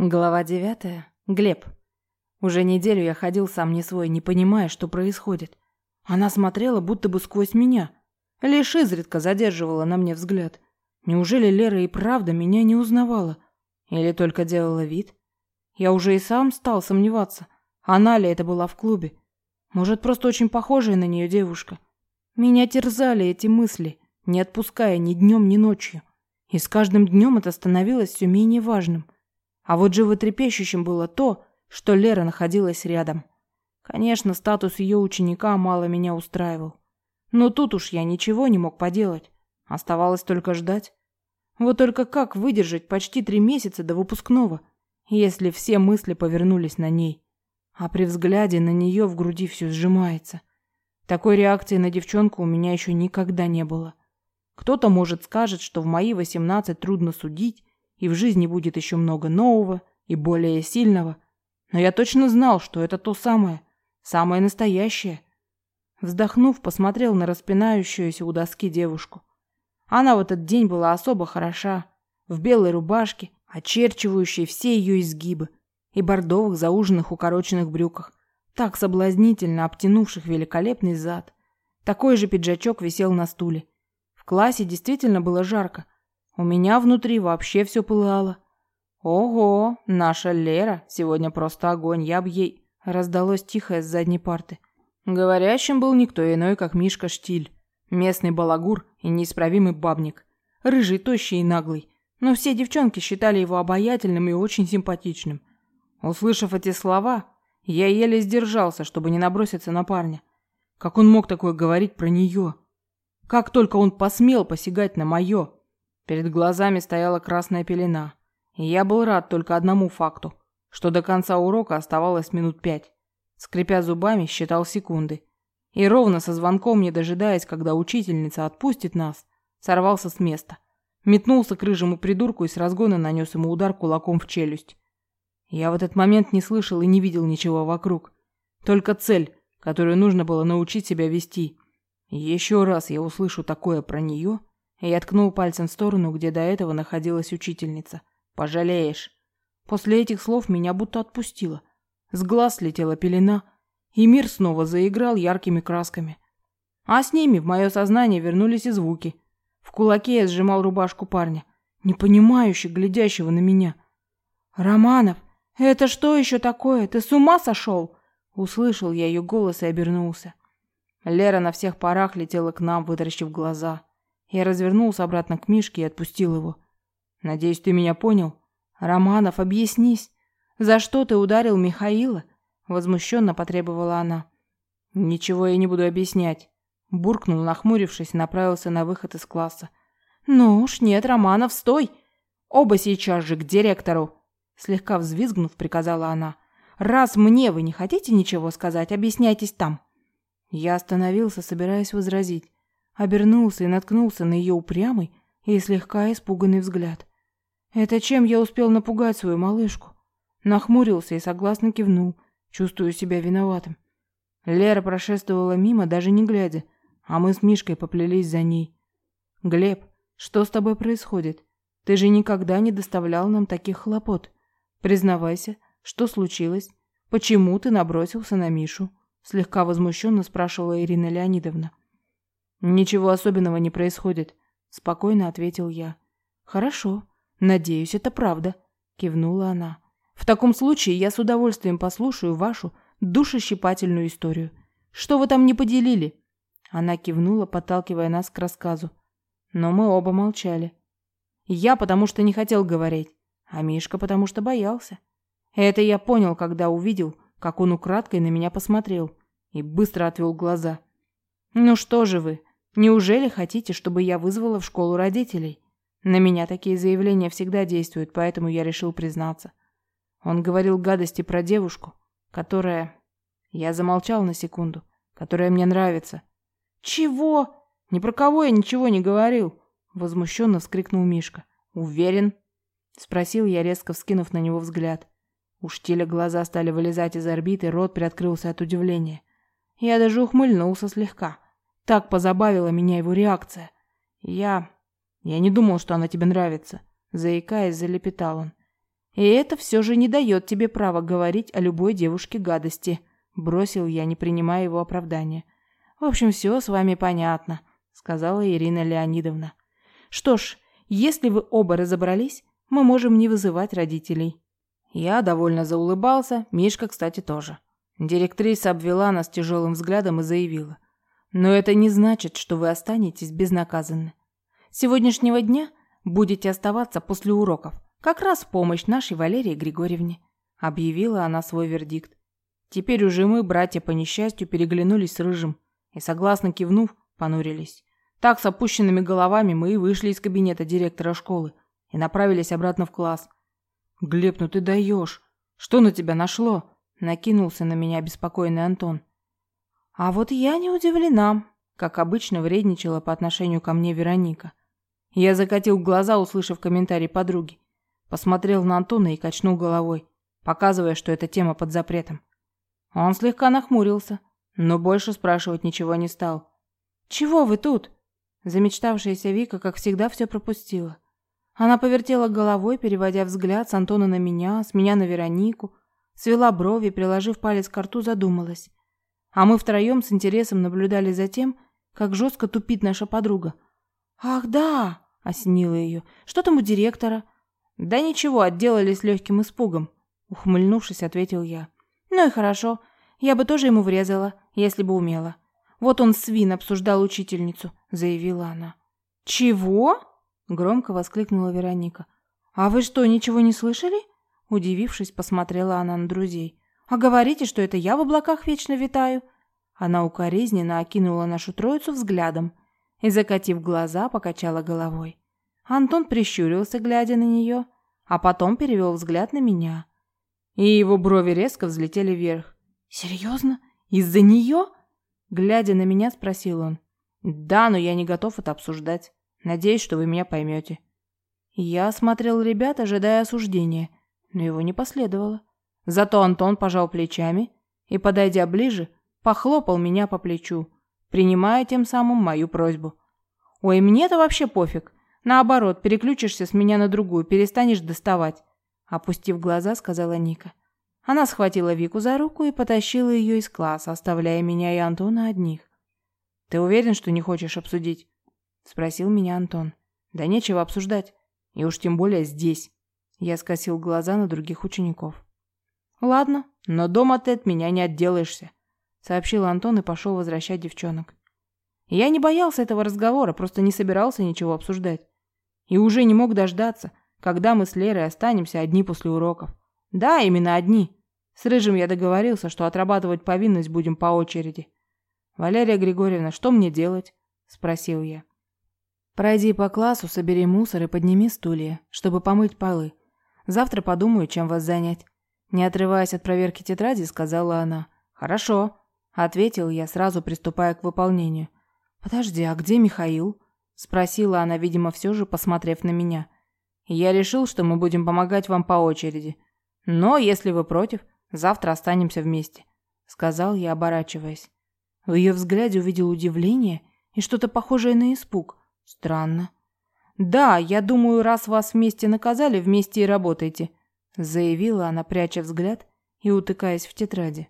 Глава девятая. Глеб. Уже неделю я ходил сам не свой, не понимая, что происходит. Она смотрела будто бы сквозь меня. Лишь изредка задерживала на мне взгляд. Неужели Лера и правда меня не узнавала? Или только делала вид? Я уже и сам стал сомневаться. Она ли это была в клубе? Может, просто очень похожая на нее девушка? Меня терзали эти мысли, не отпуская ни днем, ни ночью. И с каждым днем это становилось все менее важным – а вот животрепещущим было то, что Лера находилась рядом. Конечно, статус ее ученика мало меня устраивал. Но тут уж я ничего не мог поделать. Оставалось только ждать. Вот только как выдержать почти три месяца до выпускного, если все мысли повернулись на ней? А при взгляде на нее в груди все сжимается. Такой реакции на девчонку у меня еще никогда не было. Кто-то, может, скажет, что в мои восемнадцать трудно судить, и в жизни будет еще много нового и более сильного. Но я точно знал, что это то самое, самое настоящее. Вздохнув, посмотрел на распинающуюся у доски девушку. Она в этот день была особо хороша, в белой рубашке, очерчивающей все ее изгибы, и бордовых зауженных укороченных брюках, так соблазнительно обтянувших великолепный зад. Такой же пиджачок висел на стуле. В классе действительно было жарко, у меня внутри вообще все пылало. Ого, наша Лера сегодня просто огонь, я б ей... Раздалось тихо с задней парты. Говорящим был никто иной, как Мишка Штиль. Местный балагур и неисправимый бабник. Рыжий, тощий и наглый. Но все девчонки считали его обаятельным и очень симпатичным. Услышав эти слова, я еле сдержался, чтобы не наброситься на парня. Как он мог такое говорить про нее? Как только он посмел посягать на мое? Перед глазами стояла красная пелена. И я был рад только одному факту, что до конца урока оставалось минут пять. Скрипя зубами, считал секунды. И ровно со звонком, не дожидаясь, когда учительница отпустит нас, сорвался с места. Метнулся к рыжему придурку и с разгона нанес ему удар кулаком в челюсть. Я в этот момент не слышал и не видел ничего вокруг. Только цель, которую нужно было научить себя вести. еще раз я услышу такое про нее, я ткнул пальцем в сторону, где до этого находилась учительница. «Пожалеешь». После этих слов меня будто отпустило. С глаз слетела пелена, и мир снова заиграл яркими красками. А с ними в мое сознание вернулись и звуки. В кулаке я сжимал рубашку парня, непонимающе глядящего на меня. «Романов, это что еще такое? Ты с ума сошел?» Услышал я ее голос и обернулся. Лера на всех парах летела к нам, вытаращив глаза. Я развернулся обратно к Мишке и отпустил его. «Надеюсь, ты меня понял?» «Романов, объяснись. За что ты ударил Михаила?» Возмущенно потребовала она. «Ничего я не буду объяснять». Буркнул, нахмурившись, и направился на выход из класса. «Ну уж нет, Романов, стой! Оба сейчас же к директору!» Слегка взвизгнув, приказала она. «Раз мне вы не хотите ничего сказать, объясняйтесь там». Я остановился, собираясь возразить обернулся и наткнулся на ее упрямый и слегка испуганный взгляд. Это чем я успел напугать свою малышку? Нахмурился и согласно кивнул, чувствуя себя виноватым. Лера прошествовала мимо, даже не глядя, а мы с Мишкой поплелись за ней. «Глеб, что с тобой происходит? Ты же никогда не доставлял нам таких хлопот. Признавайся, что случилось? Почему ты набросился на Мишу?» Слегка возмущенно спрашивала Ирина Леонидовна. Ничего особенного не происходит, спокойно ответил я. Хорошо. Надеюсь, это правда, кивнула она. В таком случае я с удовольствием послушаю вашу душещипательную историю. Что вы там не поделили? Она кивнула, подталкивая нас к рассказу. Но мы оба молчали. Я потому что не хотел говорить, а Мишка потому что боялся. Это я понял, когда увидел, как он украдкой на меня посмотрел и быстро отвел глаза. Ну что же вы, Неужели хотите, чтобы я вызвала в школу родителей? На меня такие заявления всегда действуют, поэтому я решил признаться. Он говорил гадости про девушку, которая... Я замолчал на секунду. Которая мне нравится. Чего? Ни про кого я ничего не говорил. Возмущенно вскрикнул Мишка. Уверен? Спросил я, резко вскинув на него взгляд. У Штиля глаза стали вылезать из орбиты, рот приоткрылся от удивления. Я даже ухмыльнулся слегка. Так позабавила меня его реакция. Я... Я не думал, что она тебе нравится. Заикаясь, залепетал он. И это все же не дает тебе права говорить о любой девушке гадости», – бросил я, не принимая его оправдания. «В общем, все с вами понятно», – сказала Ирина Леонидовна. «Что ж, если вы оба разобрались, мы можем не вызывать родителей». Я довольно заулыбался, Мишка, кстати, тоже. Директриса обвела нас тяжелым взглядом и заявила. «Но это не значит, что вы останетесь безнаказанны. С сегодняшнего дня будете оставаться после уроков, как раз в помощь нашей Валерии Григорьевне», объявила она свой вердикт. Теперь уже мы, братья по несчастью, переглянулись с Рыжим и, согласно кивнув, понурились. Так, с опущенными головами, мы и вышли из кабинета директора школы и направились обратно в класс. «Глеб, ну ты даешь! Что на тебя нашло?» Накинулся на меня беспокойный Антон. А вот я не удивлена, как обычно вредничала по отношению ко мне Вероника. Я закатил глаза, услышав комментарий подруги. Посмотрел на Антона и качнул головой, показывая, что эта тема под запретом. Он слегка нахмурился, но больше спрашивать ничего не стал. «Чего вы тут?» Замечтавшаяся Вика, как всегда, все пропустила. Она повертела головой, переводя взгляд с Антона на меня, с меня на Веронику, свела брови, приложив палец к рту, задумалась. А мы втроем с интересом наблюдали за тем, как жестко тупит наша подруга. «Ах, да!» – осенило ее. «Что там у директора?» «Да ничего, отделались легким испугом», – ухмыльнувшись, ответил я. «Ну и хорошо. Я бы тоже ему врезала, если бы умела. Вот он, свин, обсуждал учительницу», – заявила она. «Чего?» – громко воскликнула Вероника. «А вы что, ничего не слышали?» Удивившись, посмотрела она на друзей. «А говорите, что это я в облаках вечно витаю?» Она укоризненно окинула нашу троицу взглядом и, закатив глаза, покачала головой. Антон прищурился, глядя на нее, а потом перевел взгляд на меня. И его брови резко взлетели вверх. «Серьезно? Из-за нее?» Глядя на меня, спросил он. «Да, но я не готов это обсуждать. Надеюсь, что вы меня поймете». Я осмотрел ребят, ожидая осуждения, но его не последовало. Зато Антон пожал плечами и, подойдя ближе, похлопал меня по плечу, принимая тем самым мою просьбу. «Ой, мне-то вообще пофиг. Наоборот, переключишься с меня на другую, перестанешь доставать», опустив глаза, сказала Ника. Она схватила Вику за руку и потащила ее из класса, оставляя меня и Антона одних. «Ты уверен, что не хочешь обсудить?» спросил меня Антон. «Да нечего обсуждать. И уж тем более здесь». Я скосил глаза на других учеников. «Ладно, но дома ты от меня не отделаешься», — сообщил Антон и пошел возвращать девчонок. Я не боялся этого разговора, просто не собирался ничего обсуждать. И уже не мог дождаться, когда мы с Лерой останемся одни после уроков. Да, именно одни. С Рыжим я договорился, что отрабатывать повинность будем по очереди. «Валерия Григорьевна, что мне делать?» – спросил я. «Пройди по классу, собери мусор и подними стулья, чтобы помыть полы. Завтра подумаю, чем вас занять. Не отрываясь от проверки тетради, сказала она. Хорошо, ответил я, сразу приступая к выполнению. Подожди, а где Михаил? спросила она, видимо, все же посмотрев на меня. Я решил, что мы будем помогать вам по очереди. Но, если вы против, завтра останемся вместе, сказал я, оборачиваясь. В ее взгляде увидел удивление и что-то похожее на испуг. Странно. «Да, я думаю, раз вас вместе наказали, вместе и работайте», заявила она, пряча взгляд и утыкаясь в тетради.